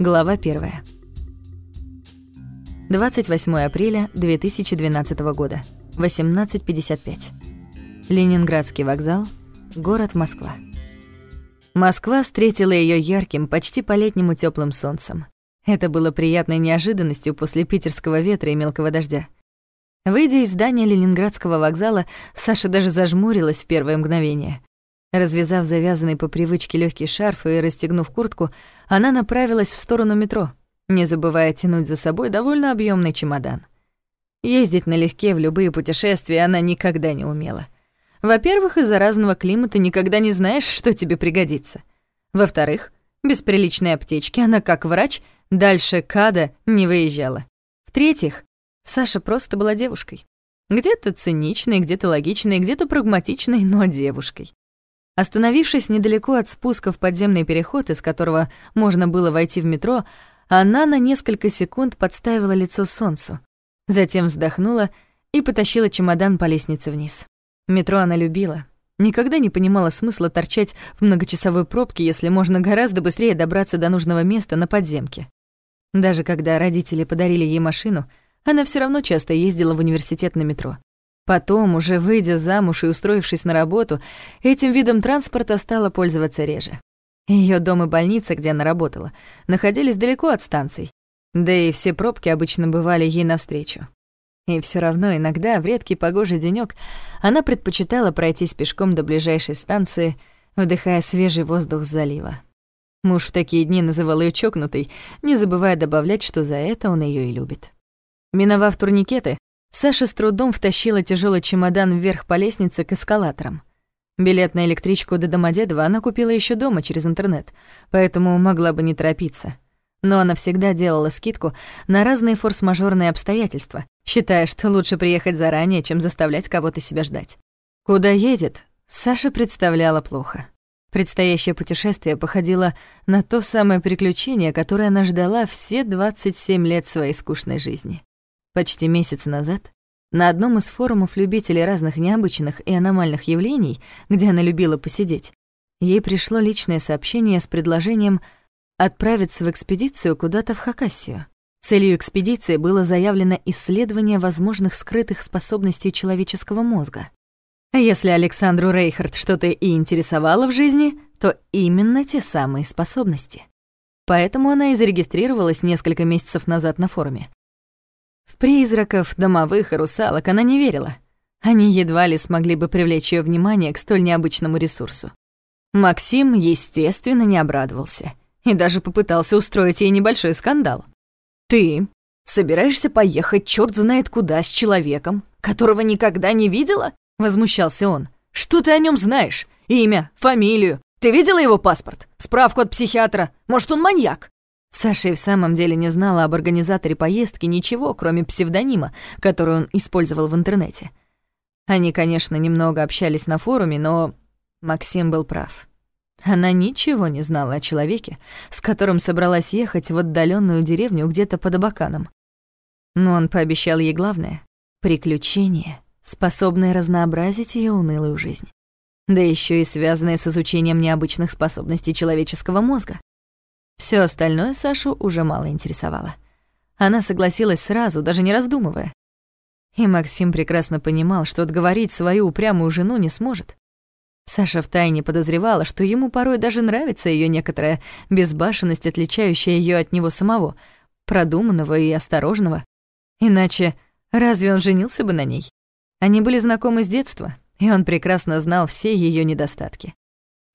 Глава 1. 28 апреля 2012 года, 18.55. Ленинградский вокзал, город Москва. Москва встретила ее ярким, почти по-летнему теплым солнцем. Это было приятной неожиданностью после питерского ветра и мелкого дождя. Выйдя из здания Ленинградского вокзала, Саша даже зажмурилась в первое мгновение. Развязав завязанный по привычке легкий шарф и расстегнув куртку, она направилась в сторону метро, не забывая тянуть за собой довольно объемный чемодан. Ездить налегке в любые путешествия она никогда не умела. Во-первых, из-за разного климата никогда не знаешь, что тебе пригодится. Во-вторых, без приличной аптечки она, как врач, дальше КАДа не выезжала. В-третьих, Саша просто была девушкой. Где-то циничной, где-то логичной, где-то прагматичной, но девушкой. Остановившись недалеко от спуска в подземный переход, из которого можно было войти в метро, она на несколько секунд подставила лицо солнцу. Затем вздохнула и потащила чемодан по лестнице вниз. Метро она любила. Никогда не понимала смысла торчать в многочасовой пробке, если можно гораздо быстрее добраться до нужного места на подземке. Даже когда родители подарили ей машину, она все равно часто ездила в университет на метро. Потом, уже выйдя замуж и устроившись на работу, этим видом транспорта стала пользоваться реже. Ее дом и больница, где она работала, находились далеко от станций, да и все пробки обычно бывали ей навстречу. И все равно иногда, в редкий погожий денёк, она предпочитала пройтись пешком до ближайшей станции, вдыхая свежий воздух с залива. Муж в такие дни называл ее чокнутой, не забывая добавлять, что за это он ее и любит. Миновав турникеты, Саша с трудом втащила тяжелый чемодан вверх по лестнице к эскалаторам. Билет на электричку до Домодедова она купила еще дома через интернет, поэтому могла бы не торопиться. Но она всегда делала скидку на разные форс-мажорные обстоятельства, считая, что лучше приехать заранее, чем заставлять кого-то себя ждать. Куда едет, Саша представляла плохо. Предстоящее путешествие походило на то самое приключение, которое она ждала все 27 лет своей скучной жизни. Почти месяц назад на одном из форумов любителей разных необычных и аномальных явлений, где она любила посидеть, ей пришло личное сообщение с предложением отправиться в экспедицию куда-то в Хакассию. Целью экспедиции было заявлено исследование возможных скрытых способностей человеческого мозга. Если Александру Рейхард что-то и интересовало в жизни, то именно те самые способности. Поэтому она и зарегистрировалась несколько месяцев назад на форуме. В призраков, домовых и русалок она не верила. Они едва ли смогли бы привлечь ее внимание к столь необычному ресурсу. Максим, естественно, не обрадовался и даже попытался устроить ей небольшой скандал. «Ты собираешься поехать черт знает куда с человеком, которого никогда не видела?» — возмущался он. «Что ты о нем знаешь? Имя, фамилию? Ты видела его паспорт? Справку от психиатра? Может, он маньяк?» Саша и в самом деле не знала об организаторе поездки ничего, кроме псевдонима, который он использовал в интернете. Они, конечно, немного общались на форуме, но Максим был прав. Она ничего не знала о человеке, с которым собралась ехать в отдаленную деревню где-то под Абаканом. Но он пообещал ей главное — приключение, способное разнообразить ее унылую жизнь. Да еще и связанное с изучением необычных способностей человеческого мозга. Все остальное Сашу уже мало интересовало. Она согласилась сразу, даже не раздумывая. И Максим прекрасно понимал, что отговорить свою упрямую жену не сможет. Саша втайне подозревала, что ему порой даже нравится ее некоторая безбашенность, отличающая ее от него самого, продуманного и осторожного. Иначе разве он женился бы на ней? Они были знакомы с детства, и он прекрасно знал все ее недостатки.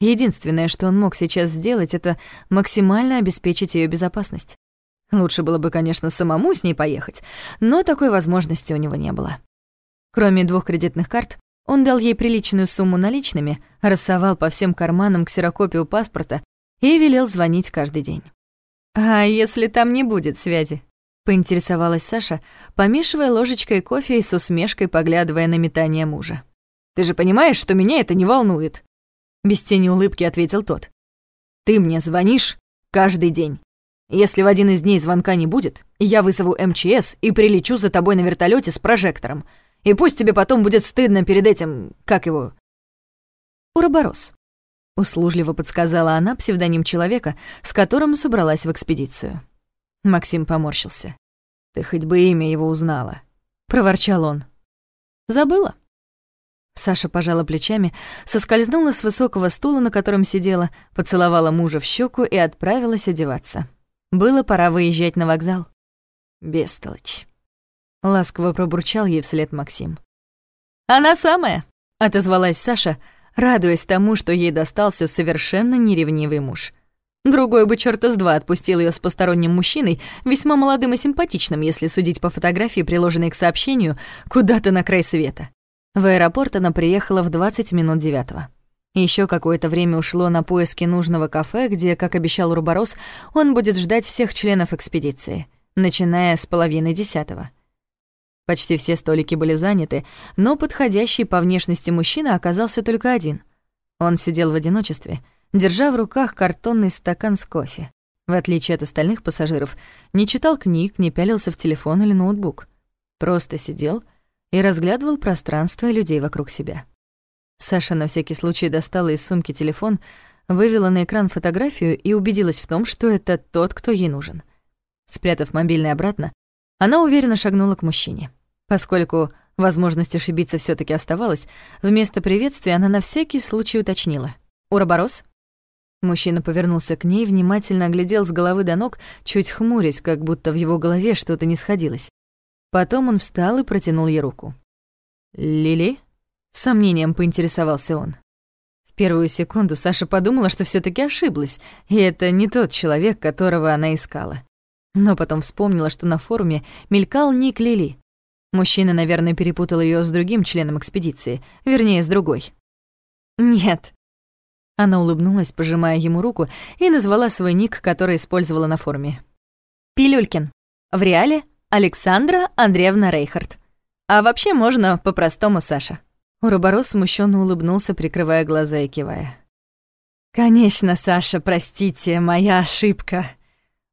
Единственное, что он мог сейчас сделать, это максимально обеспечить ее безопасность. Лучше было бы, конечно, самому с ней поехать, но такой возможности у него не было. Кроме двух кредитных карт, он дал ей приличную сумму наличными, рассовал по всем карманам ксерокопию паспорта и велел звонить каждый день. «А если там не будет связи?» — поинтересовалась Саша, помешивая ложечкой кофе и с усмешкой поглядывая на метание мужа. «Ты же понимаешь, что меня это не волнует?» Без тени улыбки ответил тот. «Ты мне звонишь каждый день. Если в один из дней звонка не будет, я вызову МЧС и прилечу за тобой на вертолете с прожектором. И пусть тебе потом будет стыдно перед этим, как его...» «Уроборос», — услужливо подсказала она псевдоним человека, с которым собралась в экспедицию. Максим поморщился. «Ты хоть бы имя его узнала», — проворчал он. «Забыла?» Саша пожала плечами, соскользнула с высокого стула, на котором сидела, поцеловала мужа в щеку и отправилась одеваться. Было пора выезжать на вокзал. «Бестолочь», — ласково пробурчал ей вслед Максим. «Она самая», — отозвалась Саша, радуясь тому, что ей достался совершенно неревнивый муж. Другой бы черта с два отпустил ее с посторонним мужчиной, весьма молодым и симпатичным, если судить по фотографии, приложенной к сообщению, куда-то на край света. В аэропорт она приехала в 20 минут девятого. Еще какое-то время ушло на поиски нужного кафе, где, как обещал Руборос, он будет ждать всех членов экспедиции, начиная с половины десятого. Почти все столики были заняты, но подходящий по внешности мужчина оказался только один. Он сидел в одиночестве, держа в руках картонный стакан с кофе. В отличие от остальных пассажиров, не читал книг, не пялился в телефон или ноутбук. Просто сидел и разглядывал пространство и людей вокруг себя. Саша на всякий случай достала из сумки телефон, вывела на экран фотографию и убедилась в том, что это тот, кто ей нужен. Спрятав мобильный обратно, она уверенно шагнула к мужчине. Поскольку возможность ошибиться все таки оставалась, вместо приветствия она на всякий случай уточнила. «Уроборос?» Мужчина повернулся к ней, внимательно оглядел с головы до ног, чуть хмурясь, как будто в его голове что-то не сходилось. Потом он встал и протянул ей руку. «Лили?» — с сомнением поинтересовался он. В первую секунду Саша подумала, что все таки ошиблась, и это не тот человек, которого она искала. Но потом вспомнила, что на форуме мелькал ник Лили. Мужчина, наверное, перепутал ее с другим членом экспедиции, вернее, с другой. «Нет». Она улыбнулась, пожимая ему руку, и назвала свой ник, который использовала на форуме. «Пилюлькин. В реале Александра Андреевна Рейхард. А вообще можно по-простому Саша. Уроборос смущенно улыбнулся, прикрывая глаза и кивая. «Конечно, Саша, простите, моя ошибка».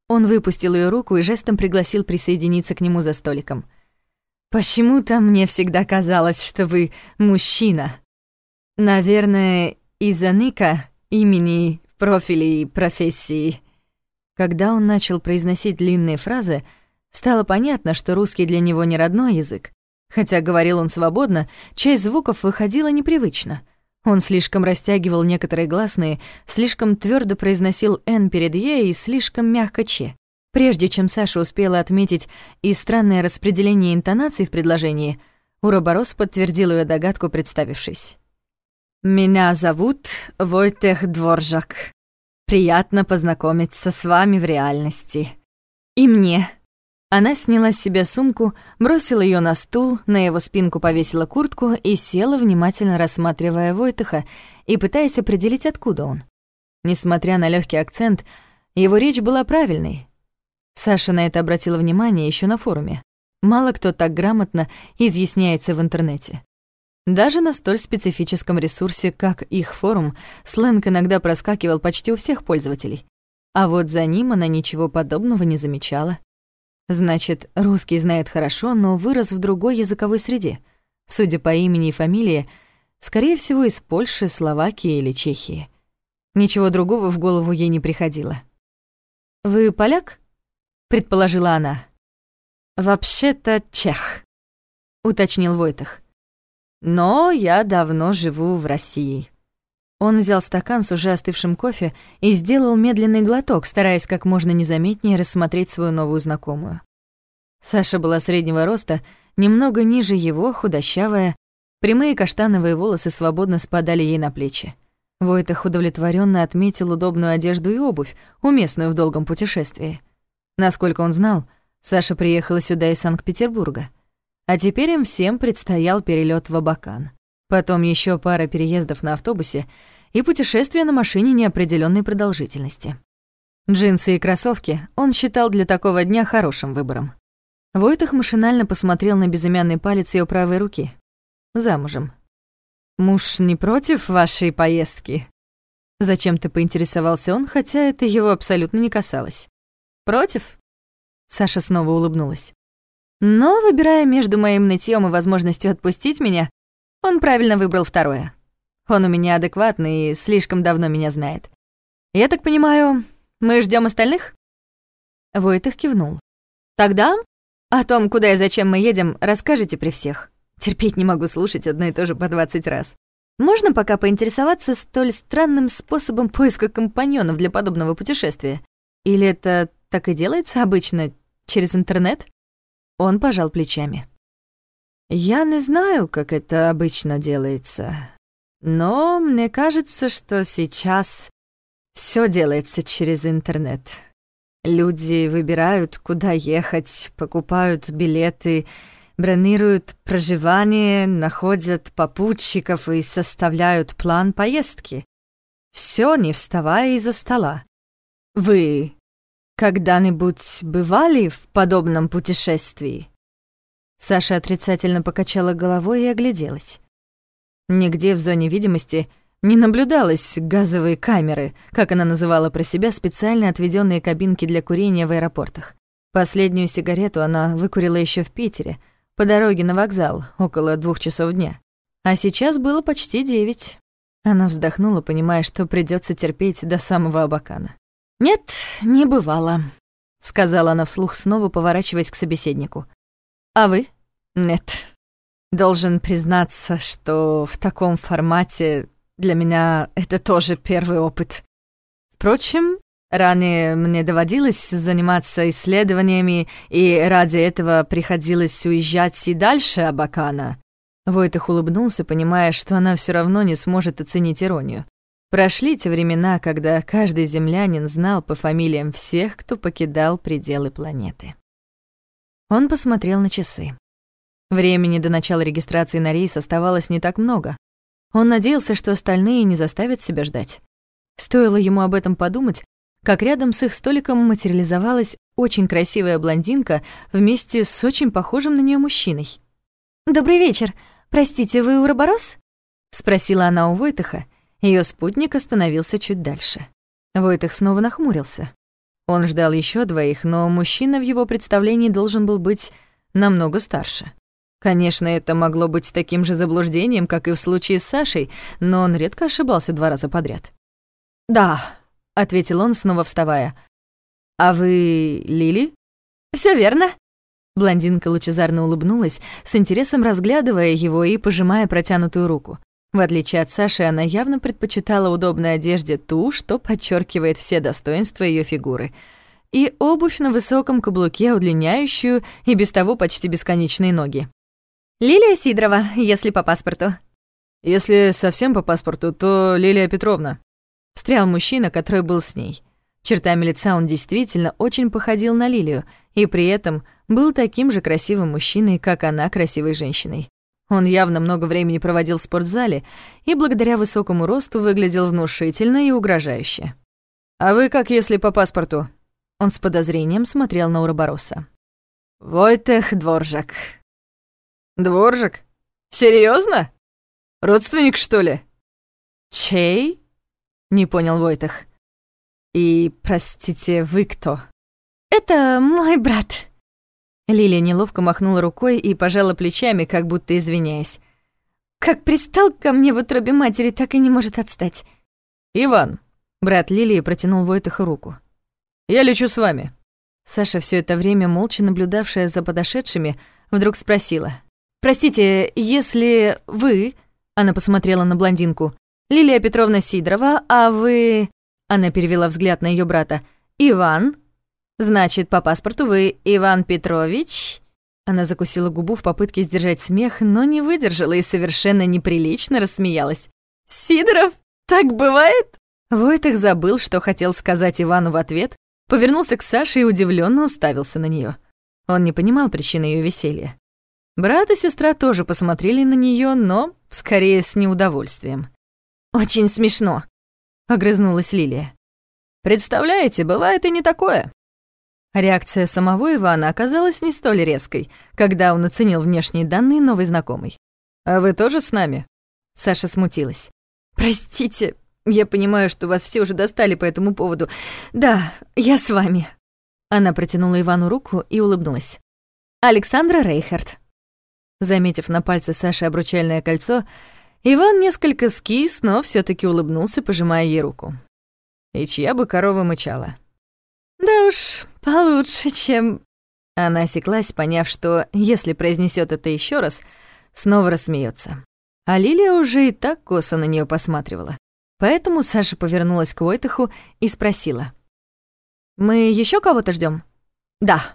Он выпустил ее руку и жестом пригласил присоединиться к нему за столиком. «Почему-то мне всегда казалось, что вы мужчина. Наверное, из-за ника, имени, профилей, профессии». Когда он начал произносить длинные фразы, Стало понятно, что русский для него не родной язык. Хотя говорил он свободно, часть звуков выходила непривычно. Он слишком растягивал некоторые гласные, слишком твердо произносил «н» перед «е» и слишком мягко «ч». Прежде чем Саша успела отметить и странное распределение интонаций в предложении, Уроборос подтвердил ее догадку, представившись. «Меня зовут Войтех Дворжак. Приятно познакомиться с вами в реальности. И мне», она сняла с себя сумку, бросила ее на стул, на его спинку повесила куртку и села, внимательно рассматривая Войтыха и пытаясь определить, откуда он. Несмотря на легкий акцент, его речь была правильной. Саша на это обратила внимание еще на форуме. Мало кто так грамотно изъясняется в интернете. Даже на столь специфическом ресурсе, как их форум, сленг иногда проскакивал почти у всех пользователей. А вот за ним она ничего подобного не замечала. Значит, русский знает хорошо, но вырос в другой языковой среде. Судя по имени и фамилии, скорее всего, из Польши, Словакии или Чехии. Ничего другого в голову ей не приходило. «Вы поляк?» — предположила она. «Вообще-то чех», — уточнил Войтах. «Но я давно живу в России». Он взял стакан с уже остывшим кофе и сделал медленный глоток, стараясь как можно незаметнее рассмотреть свою новую знакомую. Саша была среднего роста, немного ниже его, худощавая, прямые каштановые волосы свободно спадали ей на плечи. Войтах удовлетворенно отметил удобную одежду и обувь, уместную в долгом путешествии. Насколько он знал, Саша приехала сюда из Санкт-Петербурга. А теперь им всем предстоял перелет в Абакан. Потом еще пара переездов на автобусе и путешествие на машине неопределенной продолжительности. Джинсы и кроссовки он считал для такого дня хорошим выбором. Войтах машинально посмотрел на безымянный палец ее правой руки. Замужем. «Муж не против вашей поездки?» Зачем-то поинтересовался он, хотя это его абсолютно не касалось. «Против?» Саша снова улыбнулась. «Но, выбирая между моим нытьем и возможностью отпустить меня, он правильно выбрал второе. Он у меня адекватный и слишком давно меня знает. Я так понимаю, мы ждем остальных?» Войтых кивнул. «Тогда о том, куда и зачем мы едем, расскажете при всех. Терпеть не могу слушать одно и то же по двадцать раз. Можно пока поинтересоваться столь странным способом поиска компаньонов для подобного путешествия? Или это так и делается обычно через интернет?» Он пожал плечами. «Я не знаю, как это обычно делается, но мне кажется, что сейчас все делается через интернет. Люди выбирают, куда ехать, покупают билеты, бронируют проживание, находят попутчиков и составляют план поездки. Все не вставая из-за стола. Вы когда-нибудь бывали в подобном путешествии? Саша отрицательно покачала головой и огляделась. Нигде в зоне видимости не наблюдалось газовой камеры, как она называла про себя специально отведенные кабинки для курения в аэропортах. Последнюю сигарету она выкурила еще в Питере, по дороге на вокзал, около двух часов дня. А сейчас было почти девять. Она вздохнула, понимая, что придется терпеть до самого Абакана. «Нет, не бывало», — сказала она вслух, снова поворачиваясь к собеседнику. «А вы?» «Нет», Должен признаться, что в таком формате для меня это тоже первый опыт. Впрочем, ранее мне доводилось заниматься исследованиями, и ради этого приходилось уезжать и дальше Абакана. Войтых улыбнулся, понимая, что она все равно не сможет оценить иронию. Прошли те времена, когда каждый землянин знал по фамилиям всех, кто покидал пределы планеты. Он посмотрел на часы. Времени до начала регистрации на рейс оставалось не так много. Он надеялся, что остальные не заставят себя ждать. Стоило ему об этом подумать, как рядом с их столиком материализовалась очень красивая блондинка вместе с очень похожим на нее мужчиной. «Добрый вечер. Простите, вы Уроборос?» — спросила она у Войтыха. Ее спутник остановился чуть дальше. Войтых снова нахмурился. Он ждал еще двоих, но мужчина в его представлении должен был быть намного старше. Конечно, это могло быть таким же заблуждением, как и в случае с Сашей, но он редко ошибался два раза подряд. «Да», — ответил он, снова вставая. «А вы Лили?» Все верно». Блондинка лучезарно улыбнулась, с интересом разглядывая его и пожимая протянутую руку. В отличие от Саши, она явно предпочитала удобной одежде ту, что подчеркивает все достоинства ее фигуры, и обувь на высоком каблуке, удлиняющую и без того почти бесконечные ноги. Лилия Сидорова, если по паспорту». «Если совсем по паспорту, то Лилия Петровна». Встрял мужчина, который был с ней. Чертами лица он действительно очень походил на Лилию, и при этом был таким же красивым мужчиной, как она красивой женщиной. Он явно много времени проводил в спортзале и благодаря высокому росту выглядел внушительно и угрожающе. «А вы как если по паспорту?» Он с подозрением смотрел на Уробороса. «Войтех Дворжак», Дворжик? Серьезно? Родственник, что ли? Чей? Не понял Войтах. И, простите, вы кто? Это мой брат. Лилия неловко махнула рукой и пожала плечами, как будто извиняясь. Как пристал ко мне в утробе матери, так и не может отстать. Иван, брат Лилии протянул Войтаху руку. Я лечу с вами. Саша, все это время молча наблюдавшая за подошедшими, вдруг спросила: «Простите, если вы...» Она посмотрела на блондинку. «Лилия Петровна Сидорова, а вы...» Она перевела взгляд на ее брата. «Иван?» «Значит, по паспорту вы Иван Петрович?» Она закусила губу в попытке сдержать смех, но не выдержала и совершенно неприлично рассмеялась. «Сидоров? Так бывает?» Войтых забыл, что хотел сказать Ивану в ответ, повернулся к Саше и удивленно уставился на нее. Он не понимал причины ее веселья. Брат и сестра тоже посмотрели на нее, но скорее с неудовольствием. «Очень смешно», — огрызнулась Лилия. «Представляете, бывает и не такое». Реакция самого Ивана оказалась не столь резкой, когда он оценил внешние данные новой знакомой. «А вы тоже с нами?» Саша смутилась. «Простите, я понимаю, что вас все уже достали по этому поводу. Да, я с вами». Она протянула Ивану руку и улыбнулась. «Александра Рейхард». Заметив на пальце Саши обручальное кольцо, Иван несколько скис, но все таки улыбнулся, пожимая ей руку. «И чья бы корова мычала?» «Да уж, получше, чем...» Она осеклась, поняв, что если произнесет это еще раз, снова рассмеется. А Лилия уже и так косо на нее посматривала. Поэтому Саша повернулась к Войтаху и спросила. «Мы еще кого-то ждем? «Да.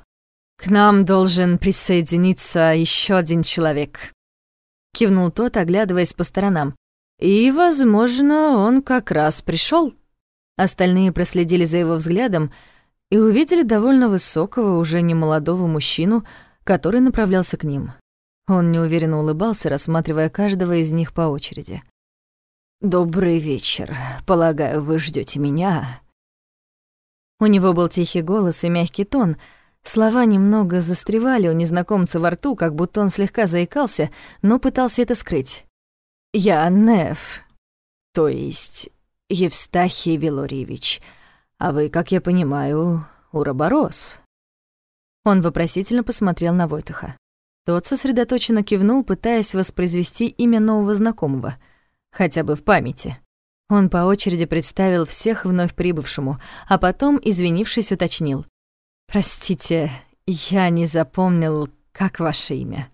К нам должен присоединиться еще один человек», — кивнул тот, оглядываясь по сторонам. «И, возможно, он как раз пришел. Остальные проследили за его взглядом и увидели довольно высокого, уже немолодого мужчину, который направлялся к ним. Он неуверенно улыбался, рассматривая каждого из них по очереди. «Добрый вечер. Полагаю, вы ждете меня?» У него был тихий голос и мягкий тон. Слова немного застревали у незнакомца во рту, как будто он слегка заикался, но пытался это скрыть. «Я Неф, то есть Евстахий Вилорьевич, а вы, как я понимаю, Уроборос». Он вопросительно посмотрел на Войтаха. Тот сосредоточенно кивнул, пытаясь воспроизвести имя нового знакомого, хотя бы в памяти. Он по очереди представил всех вновь прибывшему, а потом, извинившись, уточнил. «Простите, я не запомнил, как ваше имя».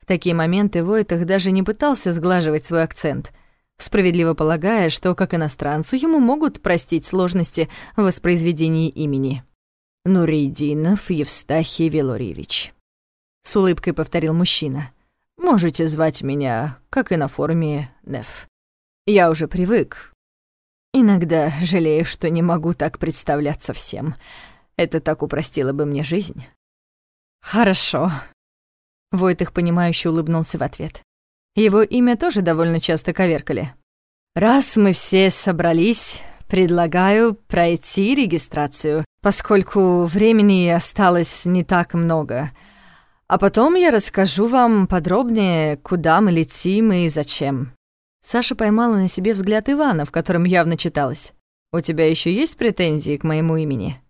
В такие моменты Войтах даже не пытался сглаживать свой акцент, справедливо полагая, что как иностранцу ему могут простить сложности в воспроизведении имени. Нурейдинов Евстахий Велорьевич. С улыбкой повторил мужчина. «Можете звать меня, как и на форуме, Неф. Я уже привык. Иногда жалею, что не могу так представляться всем. Это так упростило бы мне жизнь». «Хорошо». Войтых, понимающе улыбнулся в ответ. Его имя тоже довольно часто коверкали. «Раз мы все собрались, предлагаю пройти регистрацию, поскольку времени осталось не так много». А потом я расскажу вам подробнее, куда мы летим и зачем». Саша поймала на себе взгляд Ивана, в котором явно читалось. «У тебя еще есть претензии к моему имени?»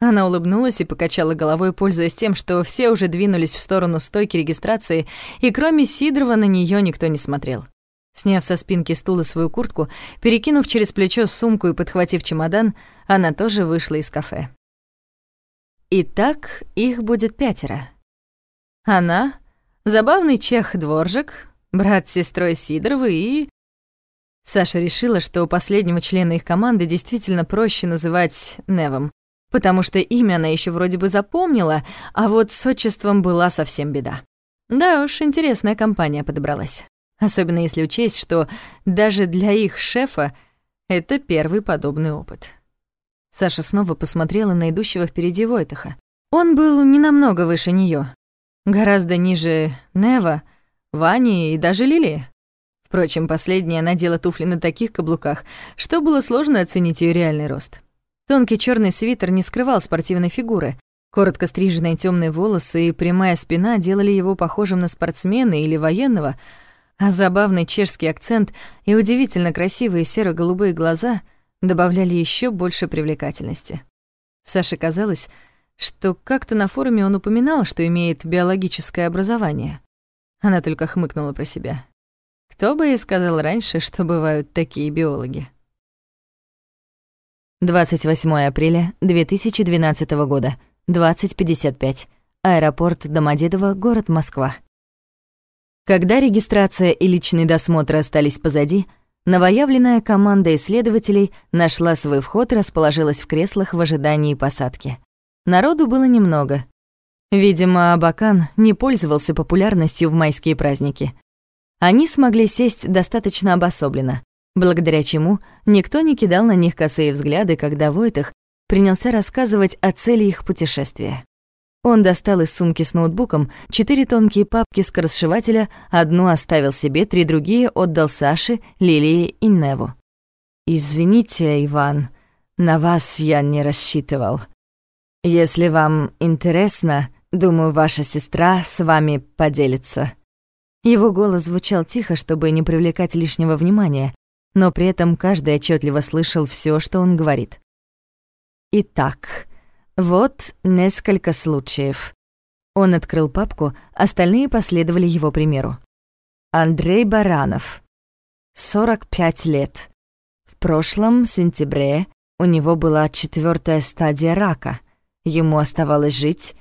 Она улыбнулась и покачала головой, пользуясь тем, что все уже двинулись в сторону стойки регистрации, и кроме Сидорова на нее никто не смотрел. Сняв со спинки стула свою куртку, перекинув через плечо сумку и подхватив чемодан, она тоже вышла из кафе. Итак, их будет пятеро. Она, забавный чех-дворжик, брат с сестрой Сидоровой и... Саша решила, что у последнего члена их команды действительно проще называть Невом, потому что имя она еще вроде бы запомнила, а вот с отчеством была совсем беда. Да уж, интересная компания подобралась. Особенно если учесть, что даже для их шефа это первый подобный опыт. Саша снова посмотрела на идущего впереди Войтаха. Он был не намного выше нее, Гораздо ниже Нева, Вани и даже Лили. Впрочем, последняя надела туфли на таких каблуках, что было сложно оценить ее реальный рост. Тонкий черный свитер не скрывал спортивной фигуры. Коротко стриженные темные волосы и прямая спина делали его похожим на спортсмена или военного, а забавный чешский акцент и удивительно красивые серо-голубые глаза добавляли еще больше привлекательности. Саше казалось, что как-то на форуме он упоминал, что имеет биологическое образование. Она только хмыкнула про себя. Кто бы ей сказал раньше, что бывают такие биологи? 28 апреля 2012 года, 20.55. Аэропорт Домодедово, город Москва. Когда регистрация и личный досмотр остались позади, новоявленная команда исследователей нашла свой вход и расположилась в креслах в ожидании посадки. Народу было немного. Видимо, Абакан не пользовался популярностью в майские праздники. Они смогли сесть достаточно обособленно, благодаря чему никто не кидал на них косые взгляды, когда Войтах принялся рассказывать о цели их путешествия. Он достал из сумки с ноутбуком четыре тонкие папки скоросшивателя, одну оставил себе, три другие отдал Саше, Лилии и Неву. «Извините, Иван, на вас я не рассчитывал», если вам интересно, думаю, ваша сестра с вами поделится». Его голос звучал тихо, чтобы не привлекать лишнего внимания, но при этом каждый отчетливо слышал все, что он говорит. Итак, вот несколько случаев. Он открыл папку, остальные последовали его примеру. Андрей Баранов. 45 лет. В прошлом сентябре у него была четвертая стадия рака. Ему оставалось жить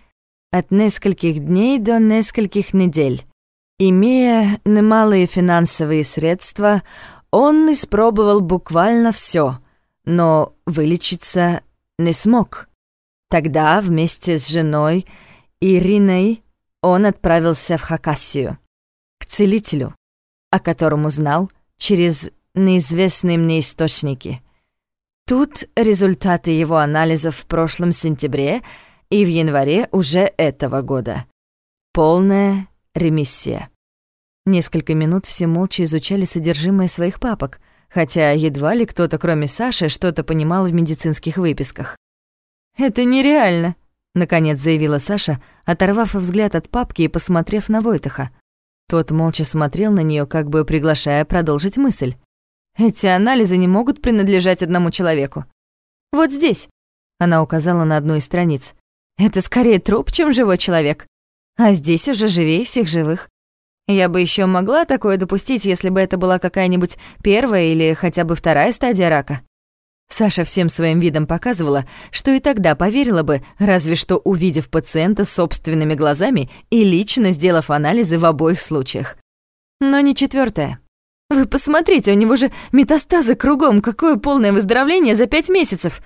от нескольких дней до нескольких недель. Имея немалые финансовые средства, он испробовал буквально все, но вылечиться не смог. Тогда вместе с женой Ириной он отправился в Хакасию, к целителю, о котором узнал через неизвестные мне источники. Тут результаты его анализов в прошлом сентябре и в январе уже этого года. Полная ремиссия. Несколько минут все молча изучали содержимое своих папок, хотя едва ли кто-то, кроме Саши, что-то понимал в медицинских выписках. «Это нереально», — наконец заявила Саша, оторвав взгляд от папки и посмотрев на Войтаха. Тот молча смотрел на нее, как бы приглашая продолжить мысль. Эти анализы не могут принадлежать одному человеку. Вот здесь, она указала на одну из страниц. Это скорее труп, чем живой человек. А здесь уже живее всех живых. Я бы еще могла такое допустить, если бы это была какая-нибудь первая или хотя бы вторая стадия рака. Саша всем своим видом показывала, что и тогда поверила бы, разве что увидев пациента собственными глазами и лично сделав анализы в обоих случаях. Но не четвертая. Вы посмотрите, у него же метастазы кругом, какое полное выздоровление за пять месяцев.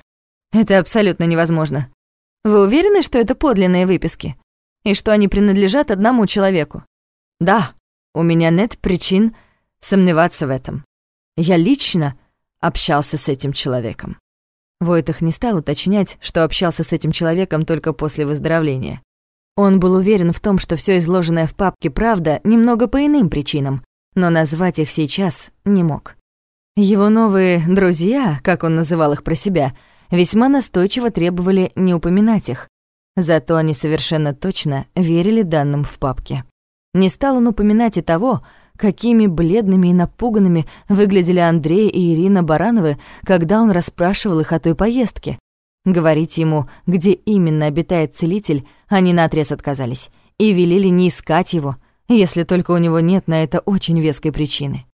Это абсолютно невозможно. Вы уверены, что это подлинные выписки? И что они принадлежат одному человеку? Да, у меня нет причин сомневаться в этом. Я лично общался с этим человеком. Войтах не стал уточнять, что общался с этим человеком только после выздоровления. Он был уверен в том, что все изложенное в папке правда немного по иным причинам, но назвать их сейчас не мог. Его новые «друзья», как он называл их про себя, весьма настойчиво требовали не упоминать их. Зато они совершенно точно верили данным в папке. Не стал он упоминать и того, какими бледными и напуганными выглядели Андрей и Ирина Барановы, когда он расспрашивал их о той поездке. Говорить ему, где именно обитает целитель, они наотрез отказались и велели не искать его — если только у него нет на это очень веской причины.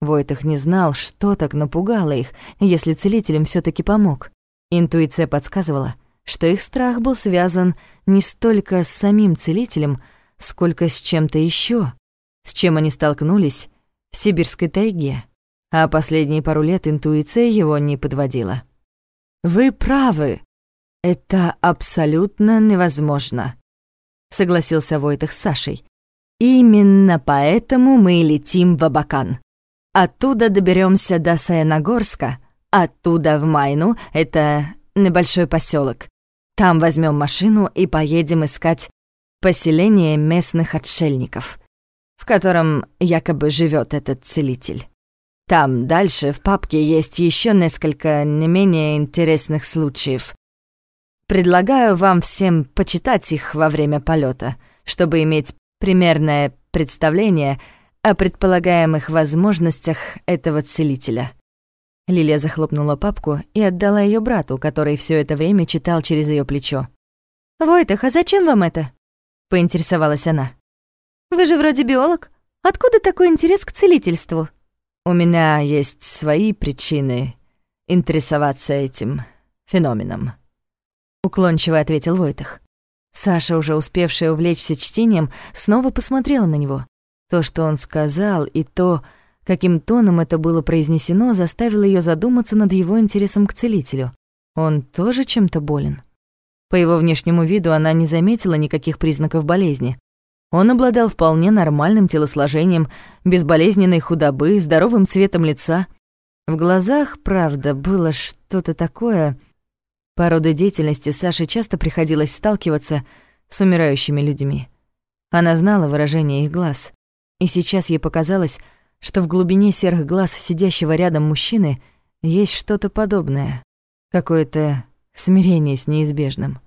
Войтых не знал, что так напугало их, если целителем все таки помог. Интуиция подсказывала, что их страх был связан не столько с самим целителем, сколько с чем-то еще, с чем они столкнулись в сибирской тайге. А последние пару лет интуиция его не подводила. «Вы правы. Это абсолютно невозможно», — согласился Войтых с Сашей. Именно поэтому мы летим в Абакан. Оттуда доберемся до Саяногорска, оттуда в Майну, это небольшой поселок. Там возьмем машину и поедем искать поселение местных отшельников, в котором якобы живет этот целитель. Там дальше в папке есть еще несколько не менее интересных случаев. Предлагаю вам всем почитать их во время полета, чтобы иметь примерное представление о предполагаемых возможностях этого целителя. Лилия захлопнула папку и отдала ее брату, который все это время читал через ее плечо. «Войтах, а зачем вам это?» — поинтересовалась она. «Вы же вроде биолог. Откуда такой интерес к целительству?» «У меня есть свои причины интересоваться этим феноменом», — уклончиво ответил Войтах. Саша, уже успевшая увлечься чтением, снова посмотрела на него. То, что он сказал, и то, каким тоном это было произнесено, заставило ее задуматься над его интересом к целителю. Он тоже чем-то болен? По его внешнему виду она не заметила никаких признаков болезни. Он обладал вполне нормальным телосложением, безболезненной худобы, здоровым цветом лица. В глазах, правда, было что-то такое по роду деятельности Саше часто приходилось сталкиваться с умирающими людьми. Она знала выражение их глаз, и сейчас ей показалось, что в глубине серых глаз сидящего рядом мужчины есть что-то подобное, какое-то смирение с неизбежным.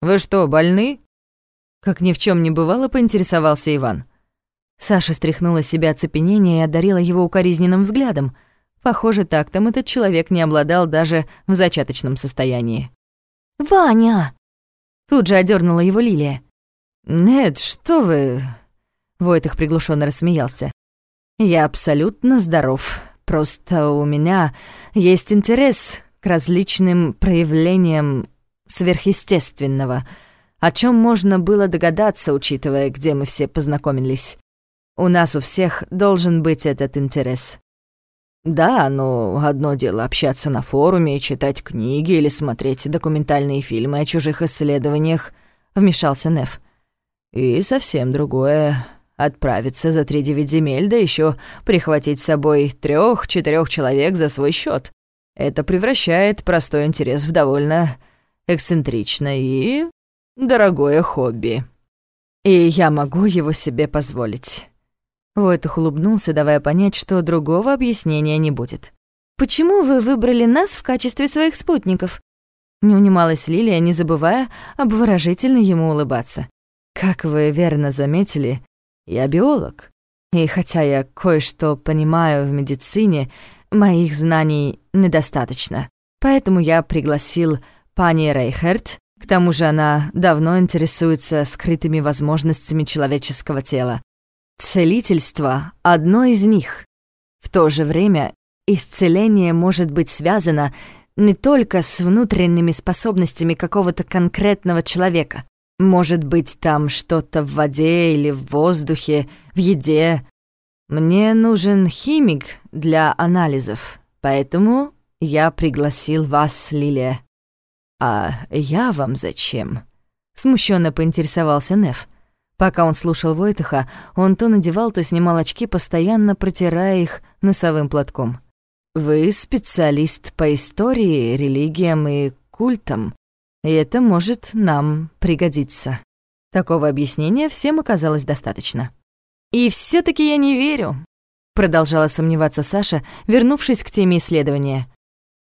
«Вы что, больны?» Как ни в чем не бывало, поинтересовался Иван. Саша стряхнула с себя оцепенение и одарила его укоризненным взглядом — Похоже, тактом этот человек не обладал даже в зачаточном состоянии. «Ваня!» Тут же одернула его Лилия. «Нет, что вы...» Войтых приглушенно рассмеялся. Я абсолютно здоров. Просто у меня есть интерес к различным проявлениям сверхъестественного, о чем можно было догадаться, учитывая, где мы все познакомились. У нас у всех должен быть этот интерес. Да, но одно дело общаться на форуме, читать книги или смотреть документальные фильмы о чужих исследованиях, вмешался Неф. И совсем другое — отправиться за три девять земель, да еще прихватить с собой трех-четырех человек за свой счет. Это превращает простой интерес в довольно эксцентричное и дорогое хобби. И я могу его себе позволить. Войтух улыбнулся, давая понять, что другого объяснения не будет. «Почему вы выбрали нас в качестве своих спутников?» Не унималась Лилия, не забывая обворожительно ему улыбаться. «Как вы верно заметили, я биолог. И хотя я кое-что понимаю в медицине, моих знаний недостаточно. Поэтому я пригласил пани Рейхерт, к тому же она давно интересуется скрытыми возможностями человеческого тела. Целительство — одно из них. В то же время исцеление может быть связано не только с внутренними способностями какого-то конкретного человека. Может быть, там что-то в воде или в воздухе, в еде, мне нужен химик для анализов, поэтому я пригласил вас, Лилия. А я вам зачем? Смущенно поинтересовался Неф. Пока он слушал Войтаха, он то надевал, то снимал очки, постоянно протирая их носовым платком. «Вы специалист по истории, религиям и культам, и это может нам пригодиться». Такого объяснения всем оказалось достаточно. «И все таки я не верю», — продолжала сомневаться Саша, вернувшись к теме исследования.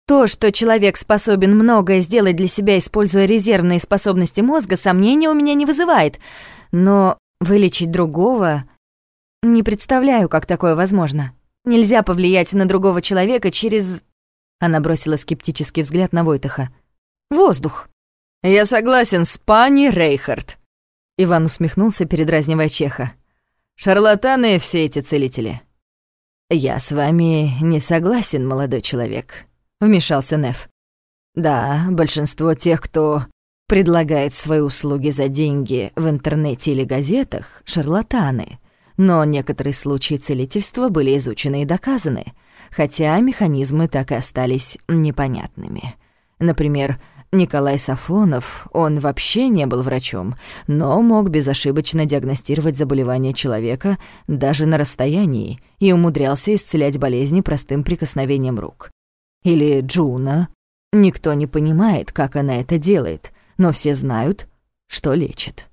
«То, что человек способен многое сделать для себя, используя резервные способности мозга, сомнения у меня не вызывает. Но вылечить другого... Не представляю, как такое возможно. Нельзя повлиять на другого человека через...» Она бросила скептический взгляд на Войтаха. «Воздух». «Я согласен с пани Рейхард», — Иван усмехнулся, передразнивая Чеха. Шарлатаны все эти целители». «Я с вами не согласен, молодой человек», — вмешался Неф. «Да, большинство тех, кто предлагает свои услуги за деньги в интернете или газетах, шарлатаны, но некоторые случаи целительства были изучены и доказаны, хотя механизмы так и остались непонятными. Например, Николай Сафонов, он вообще не был врачом, но мог безошибочно диагностировать заболевание человека даже на расстоянии и умудрялся исцелять болезни простым прикосновением рук. Или Джуна. Никто не понимает, как она это делает, но все знают, что лечит.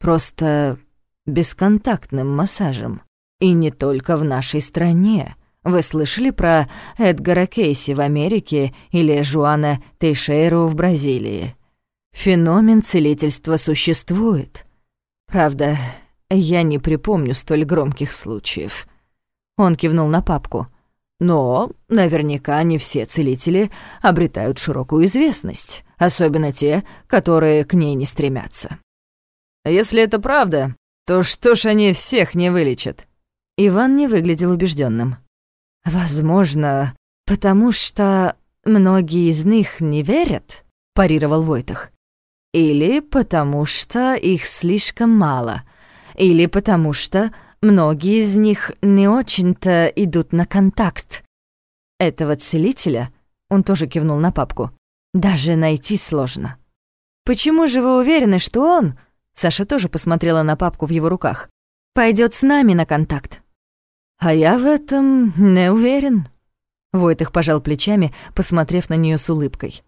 Просто бесконтактным массажем. И не только в нашей стране. Вы слышали про Эдгара Кейси в Америке или Жуана Тейшейру в Бразилии? Феномен целительства существует. Правда, я не припомню столь громких случаев. Он кивнул на папку. Но наверняка не все целители обретают широкую известность, особенно те, которые к ней не стремятся. Если это правда, то что ж они всех не вылечат? Иван не выглядел убежденным. «Возможно, потому что многие из них не верят», — парировал Войтах. «Или потому что их слишком мало, или потому что многие из них не очень-то идут на контакт. Этого целителя, он тоже кивнул на папку, даже найти сложно». «Почему же вы уверены, что он...» Саша тоже посмотрела на папку в его руках. «Пойдет с нами на контакт». «А я в этом не уверен», — Войтых пожал плечами, посмотрев на нее с улыбкой.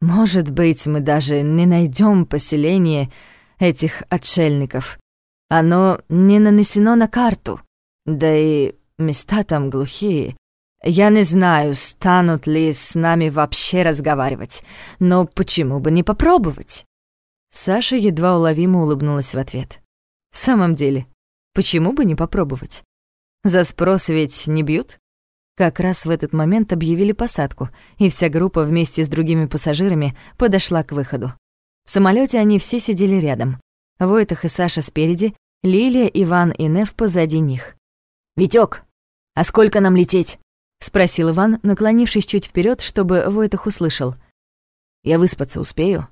«Может быть, мы даже не найдем поселение этих отшельников. Оно не нанесено на карту, да и места там глухие. Я не знаю, станут ли с нами вообще разговаривать, но почему бы не попробовать?» Саша едва уловимо улыбнулась в ответ. «В самом деле, почему бы не попробовать?» За спрос ведь не бьют? Как раз в этот момент объявили посадку, и вся группа вместе с другими пассажирами подошла к выходу. В самолете они все сидели рядом. Войтах и Саша спереди, Лилия, Иван и Нев позади них. «Витёк, «А сколько нам лететь?» — спросил Иван, наклонившись чуть вперед, чтобы Войтах услышал. «Я выспаться успею?»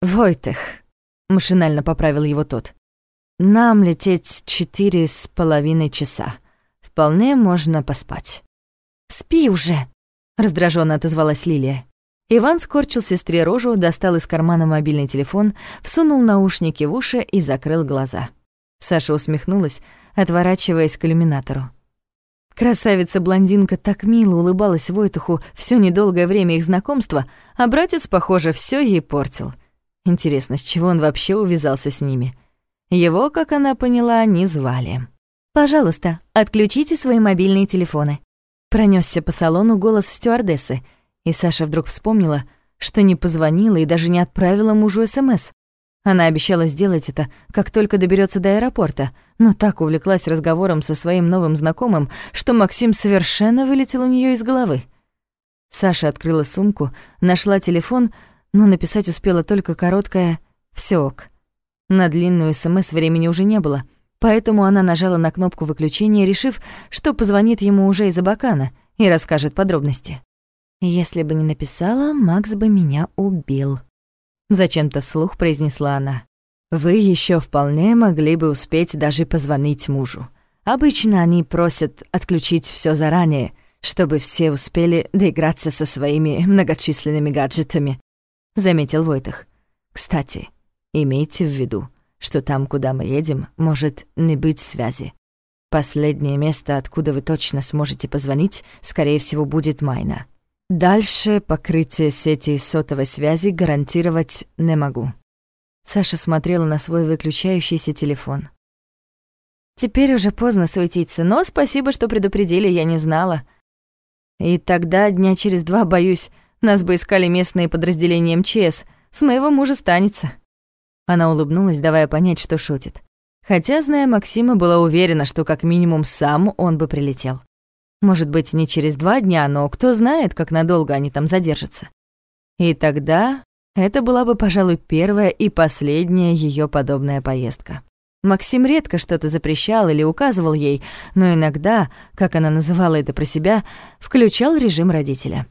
«Войтах», — машинально поправил его тот. «Нам лететь четыре с половиной часа. Вполне можно поспать». «Спи уже!» — раздраженно отозвалась Лилия. Иван скорчил сестре рожу, достал из кармана мобильный телефон, всунул наушники в уши и закрыл глаза. Саша усмехнулась, отворачиваясь к иллюминатору. Красавица-блондинка так мило улыбалась Войтуху все недолгое время их знакомства, а братец, похоже, все ей портил. Интересно, с чего он вообще увязался с ними? Его, как она поняла, не звали. «Пожалуйста, отключите свои мобильные телефоны». Пронесся по салону голос стюардессы, и Саша вдруг вспомнила, что не позвонила и даже не отправила мужу СМС. Она обещала сделать это, как только доберется до аэропорта, но так увлеклась разговором со своим новым знакомым, что Максим совершенно вылетел у нее из головы. Саша открыла сумку, нашла телефон, но написать успела только короткое «всё ок». На длинную СМС времени уже не было, поэтому она нажала на кнопку выключения, решив, что позвонит ему уже из Абакана и расскажет подробности. «Если бы не написала, Макс бы меня убил», Зачем-то вслух произнесла она. Вы еще вполне могли бы успеть даже позвонить мужу. Обычно они просят отключить все заранее, чтобы все успели доиграться со своими многочисленными гаджетами, заметил Войтах. Кстати, имейте в виду, что там, куда мы едем, может не быть связи. Последнее место, откуда вы точно сможете позвонить, скорее всего, будет Майна. Дальше покрытие сети сотовой связи гарантировать не могу. Саша смотрела на свой выключающийся телефон. Теперь уже поздно суетиться, но спасибо, что предупредили, я не знала. И тогда дня через два, боюсь, нас бы искали местные подразделения МЧС. С моего мужа станется. Она улыбнулась, давая понять, что шутит. Хотя, зная Максима, была уверена, что как минимум сам он бы прилетел. Может быть, не через два дня, но кто знает, как надолго они там задержатся. И тогда это была бы, пожалуй, первая и последняя ее подобная поездка. Максим редко что-то запрещал или указывал ей, но иногда, как она называла это про себя, включал режим родителя.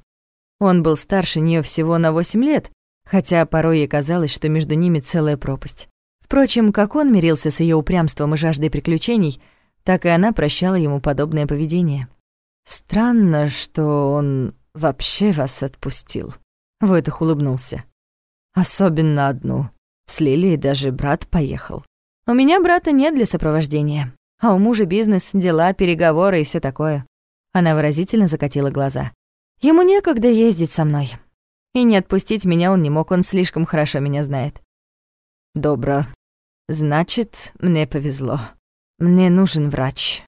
Он был старше нее всего на 8 лет, хотя порой ей казалось, что между ними целая пропасть. Впрочем, как он мирился с ее упрямством и жаждой приключений, так и она прощала ему подобное поведение. Странно, что он вообще вас отпустил. Войтах улыбнулся. Особенно одну. С Лилией даже брат поехал. У меня брата нет для сопровождения. А у мужа бизнес, дела, переговоры и все такое. Она выразительно закатила глаза. Ему некогда ездить со мной. И не отпустить меня он не мог, он слишком хорошо меня знает. Добро. Значит, мне повезло. Мне нужен врач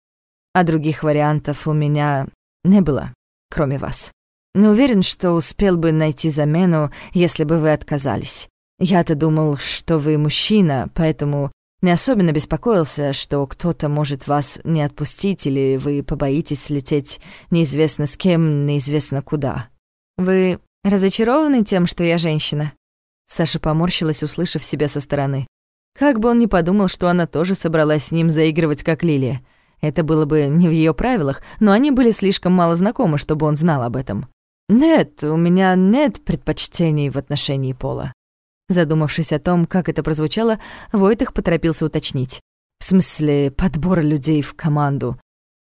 а других вариантов у меня не было, кроме вас. Не уверен, что успел бы найти замену, если бы вы отказались. Я-то думал, что вы мужчина, поэтому не особенно беспокоился, что кто-то может вас не отпустить или вы побоитесь лететь неизвестно с кем, неизвестно куда. Вы разочарованы тем, что я женщина? Саша поморщилась, услышав себя со стороны. Как бы он ни подумал, что она тоже собралась с ним заигрывать как Лилия. Это было бы не в ее правилах, но они были слишком мало знакомы, чтобы он знал об этом. «Нет, у меня нет предпочтений в отношении пола». Задумавшись о том, как это прозвучало, Войтых поторопился уточнить. «В смысле, подбор людей в команду.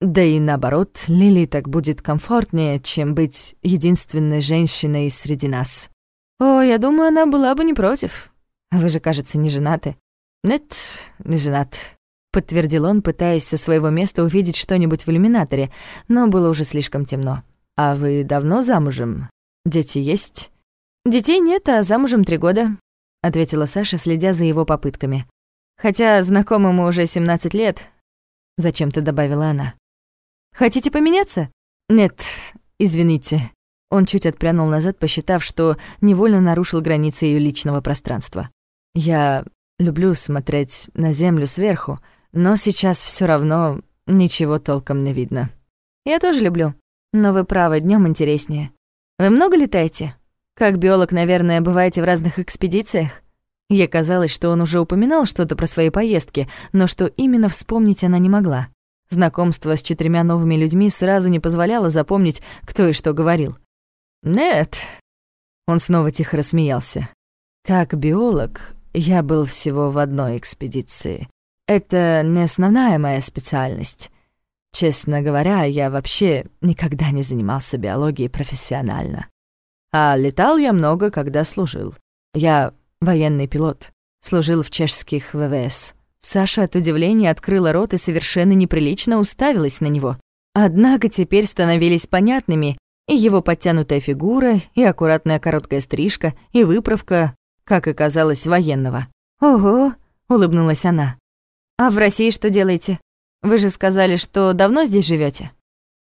Да и наоборот, Лили так будет комфортнее, чем быть единственной женщиной среди нас». «О, я думаю, она была бы не против. Вы же, кажется, не женаты». «Нет, не женат», подтвердил он, пытаясь со своего места увидеть что-нибудь в иллюминаторе, но было уже слишком темно. «А вы давно замужем? Дети есть?» «Детей нет, а замужем три года», — ответила Саша, следя за его попытками. «Хотя знакомы мы уже 17 лет», — зачем-то добавила она. «Хотите поменяться?» «Нет, извините». Он чуть отпрянул назад, посчитав, что невольно нарушил границы ее личного пространства. «Я люблю смотреть на землю сверху, но сейчас все равно ничего толком не видно. Я тоже люблю, но вы правы, днем интереснее. Вы много летаете? Как биолог, наверное, бываете в разных экспедициях? Ей казалось, что он уже упоминал что-то про свои поездки, но что именно вспомнить она не могла. Знакомство с четырьмя новыми людьми сразу не позволяло запомнить, кто и что говорил. «Нет», — он снова тихо рассмеялся. «Как биолог я был всего в одной экспедиции. Это не основная моя специальность. Честно говоря, я вообще никогда не занимался биологией профессионально. А летал я много, когда служил. Я военный пилот, служил в чешских ВВС. Саша от удивления открыла рот и совершенно неприлично уставилась на него. Однако теперь становились понятными и его подтянутая фигура, и аккуратная короткая стрижка, и выправка, как оказалось, военного. «Ого!» — улыбнулась она. «А в России что делаете? Вы же сказали, что давно здесь живете?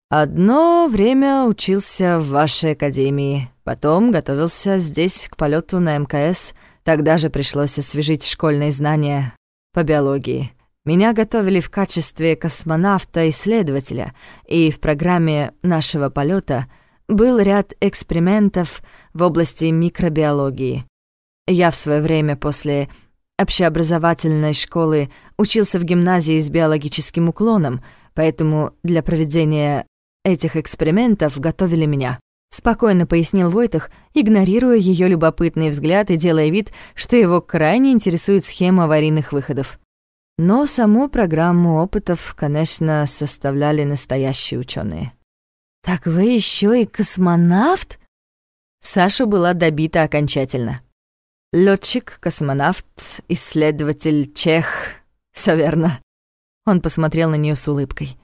«Одно время учился в вашей академии, потом готовился здесь к полету на МКС, тогда же пришлось освежить школьные знания по биологии. Меня готовили в качестве космонавта-исследователя, и в программе нашего полета был ряд экспериментов в области микробиологии. Я в свое время после общеобразовательной школы учился в гимназии с биологическим уклоном, поэтому для проведения этих экспериментов готовили меня. Спокойно пояснил Войтах, игнорируя ее любопытный взгляд и делая вид, что его крайне интересует схема аварийных выходов. Но саму программу опытов, конечно, составляли настоящие ученые. «Так вы еще и космонавт?» Саша была добита окончательно. Летчик, космонавт, исследователь, чех. Все верно. Он посмотрел на нее с улыбкой.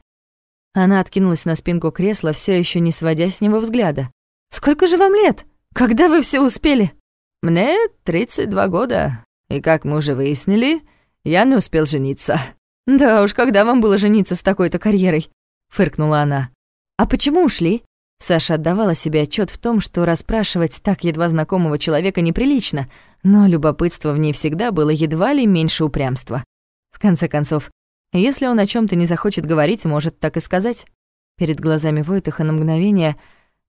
Она откинулась на спинку кресла, все еще не сводя с него взгляда. «Сколько же вам лет? Когда вы все успели?» «Мне 32 года, и, как мы уже выяснили, я не успел жениться». «Да уж, когда вам было жениться с такой-то карьерой?» — фыркнула она. «А почему ушли?» Саша отдавала себе отчет в том, что расспрашивать так едва знакомого человека неприлично, но любопытство в ней всегда было едва ли меньше упрямства. В конце концов, если он о чем то не захочет говорить, может так и сказать. Перед глазами Войтаха на мгновение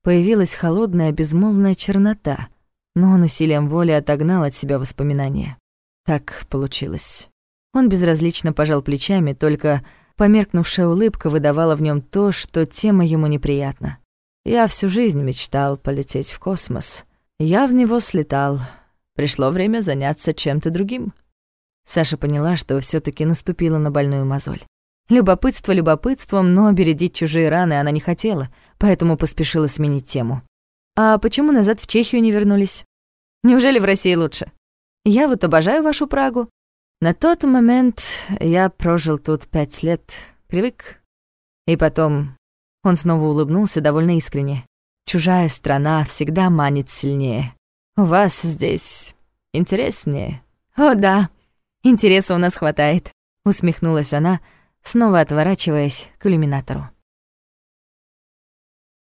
появилась холодная безмолвная чернота, но он усилием воли отогнал от себя воспоминания. Так получилось. Он безразлично пожал плечами, только померкнувшая улыбка выдавала в нем то, что тема ему неприятна. Я всю жизнь мечтал полететь в космос. Я в него слетал. Пришло время заняться чем-то другим. Саша поняла, что все таки наступила на больную мозоль. Любопытство любопытством, но бередить чужие раны она не хотела, поэтому поспешила сменить тему. «А почему назад в Чехию не вернулись? Неужели в России лучше? Я вот обожаю вашу Прагу. На тот момент я прожил тут пять лет, привык. И потом он снова улыбнулся довольно искренне. «Чужая страна всегда манит сильнее. У вас здесь интереснее». «О, да, интереса у нас хватает», — усмехнулась она, снова отворачиваясь к иллюминатору.